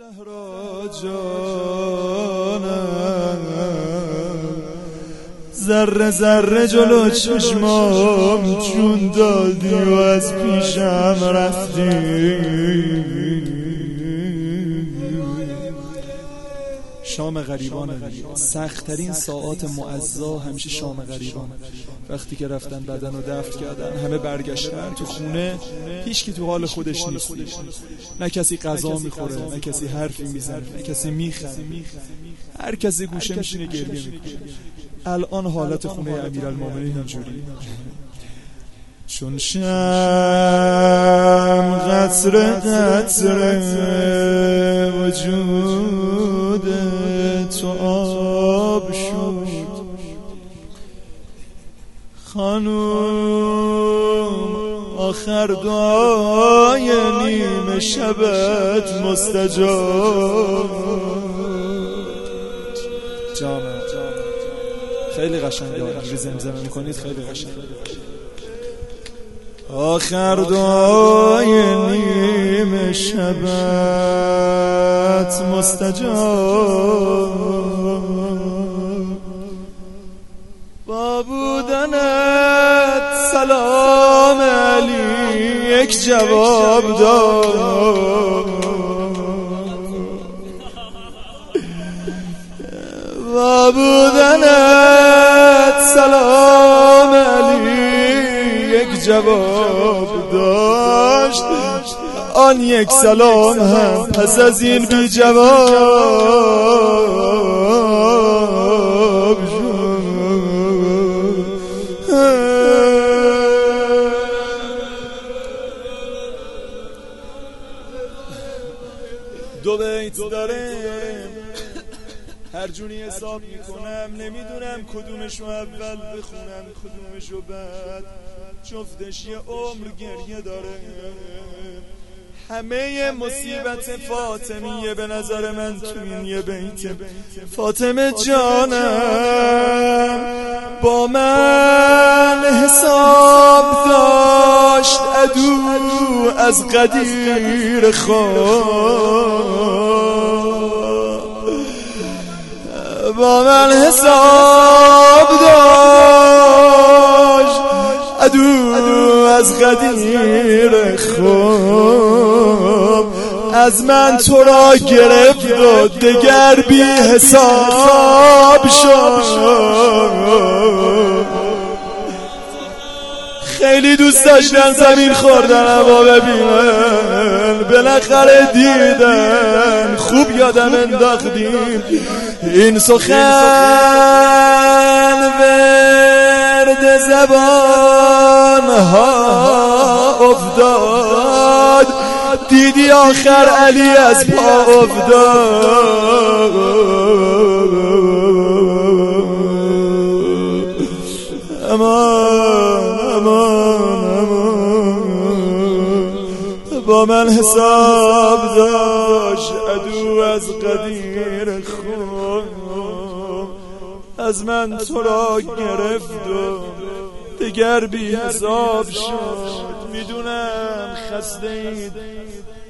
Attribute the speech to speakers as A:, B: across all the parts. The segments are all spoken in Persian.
A: زهرا ذره ذره جلو چشمام چون دادی و از پیشم رفتی. شام غریبان سختترین ساعات معزا همیشه شام غریبان. وقتی که رفتن بدن و دفت کردن همه برگشتن تو خونه هیچ کی تو حال خودش نیست. نه کسی غذا می‌خوره نه کسی حرفی می‌زنه نه کسی میخنده هر کسی گوشه میشینه گریه می‌کنه. الان حالت خونه امیرالمومنین اینجوری. چون شم قطر قطر وجود تو خانوم آخر دعای نیم شبت مستجاب. جامع خیلی قشنگه اگه زمزمه می‌کنید خیلی قشنگه آخر دعای نیم شبت مستجاب. یک جواب داد با بودنت سلام علی. یک جواب داشت. آن یک سلام هم پس از این بی جواب. دو بیت داره هر جونی حساب می‌کنم نمی‌دونم کدومشو اول بخونم کدومشو بعد. جفتش یه عمر گریه داره. همه مصیبت فاطمیه به نظر من تو این یه بیت. فاطمه جانم با من حساب داشت ادو از قدیر خواب با من حساب داشت. ادو از قدیر خوب از من تو را گرفت و دگر بی حساب شد. خیلی دوست داشتن زمین خوردن هوا ببینن. بالاخره دیدن خوب یادم انداختیم. این سخن ورد زبان ها افتاد. دیدی آخر علی از پا افتاد. امان امان امان. با من حساب داشت ادو از قدیر خوب از من تو را گرفت و دگر بی حساب شد. می‌دونم خسته اید.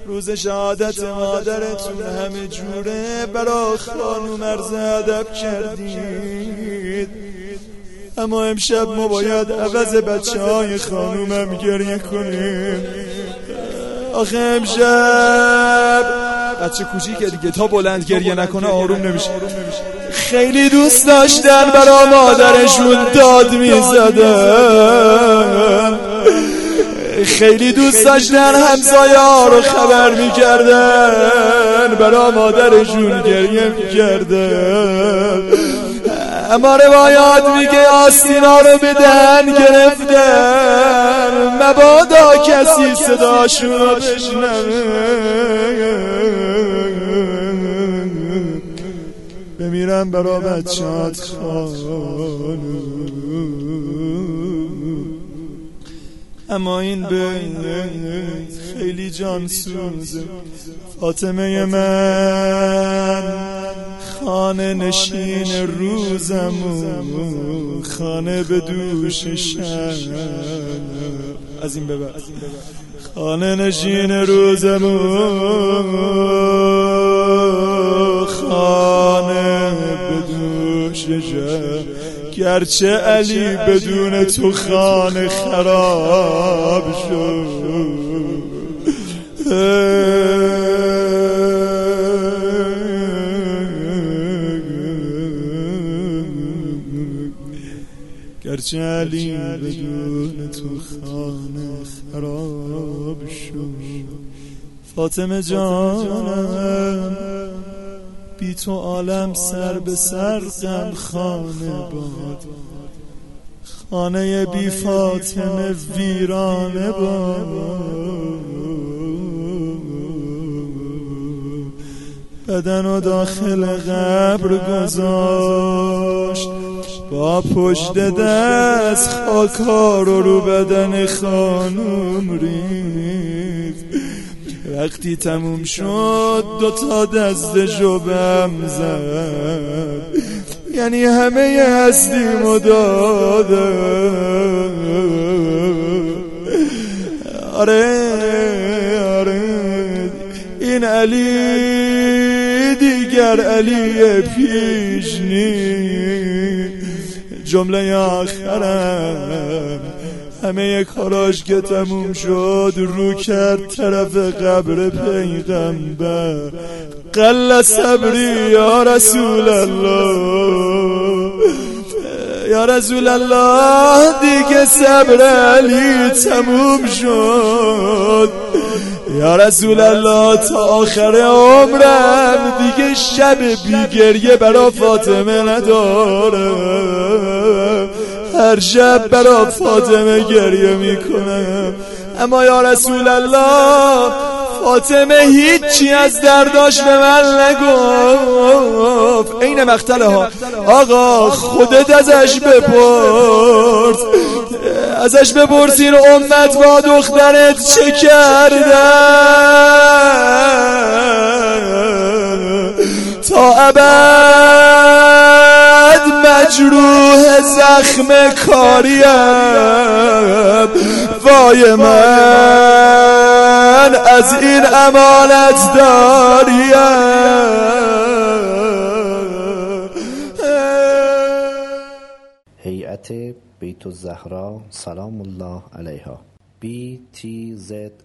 A: روز شهادت مادرتون همه جوره. برا خانوم عرض ادب کردید اما امشب ما باید عوض بچه های خانومم گریه کنیم. آخه امشب بچه کوچیکه دیگه. تا بلند گریه نکنه آروم نمیشه. خیلی دوست داشتن برا مادرشون داد می‌زدن. خیلی دوست داشتن همسایه رو خبر می‌کردن. برا مادرشون گریه می‌کردن. اما روایات میگه آستینا رو به دهن گرفتن. مبادا کسی صداشون رو بشنوه. بمیرم برا بچات خانم اما این بیت خیلی جان سوزه. فاطمه من. خانه نشین روزمون خانه به دوش شب. از این ببر خانه نشین روزمون خانه به دوش شب. گرچه علی بدون تو خانه خراب شد. گرچه بدون تو خانه خراب شد فاطمه جانم بی تو عالم سر به سر غم خانه باد. خانه بی فاطمه ویرانه باد. بدن و داخل قبر گذاشت. با پشت دست خاکار رو رو بدن خانوم ریخت. وقتی تموم شد دو تا دست جبم زد. یعنی همه هستیم و داده آره آره. این علی دیگر علی پیش نی جمله آخرم. همه کاراش که تموم شد رو کرد طرف قبر پیغمبر. قل صبری یا رسول الله. یا رسول الله دیگه صبر علی تموم شد. یا رسول الله تا آخر عمرم دیگه شب بیگریه برا فاطمه ندارم هر شب برا فاطمه گریه می‌کنم اما یا رسول الله فاطمه هیچی از درداش به من نگفت. عین مختله ها آقا خودت ازش بپرس. ازش بپرس این امت با دخترت چه کردن؟ تا ابد مجروح زخم کاریم. وای من از این امانت داریم.
B: هیئت بیت الزهرا سلام الله علیها. Btzs.ir